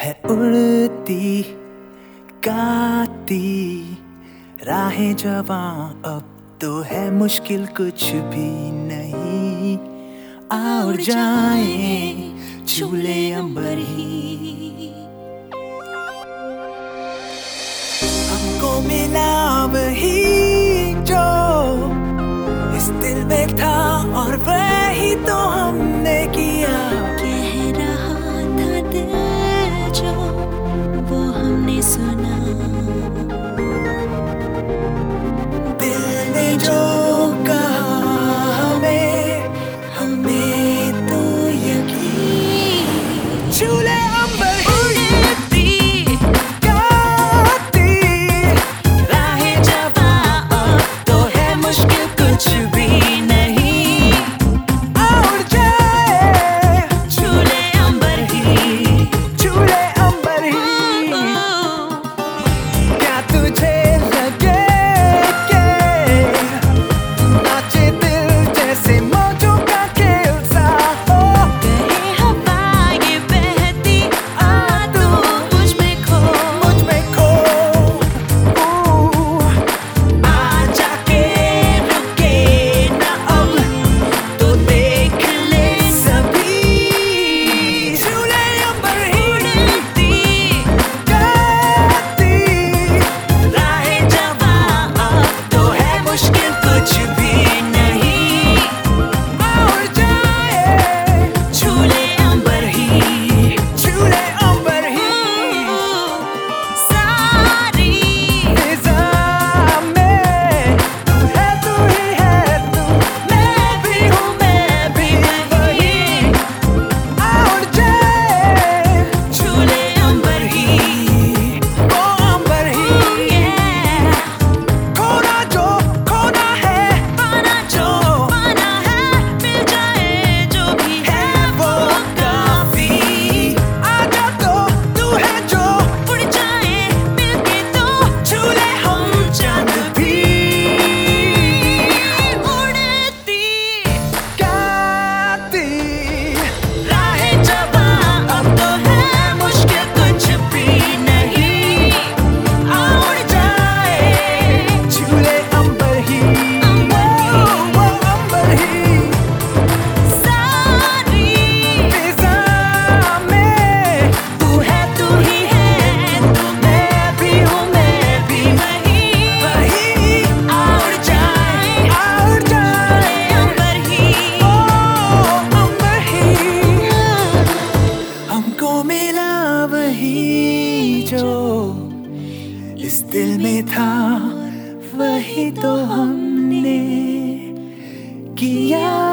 है उड़ती गाती। राहें जवा अब तो है मुश्किल कुछ भी नहीं। और जाए झूले अंबर। ही हमको मिला वही जो इस दिल में था और वही तो हमने किया। सुना। दिल ने जो वही जो इस दिल में था वही तो हमने किया।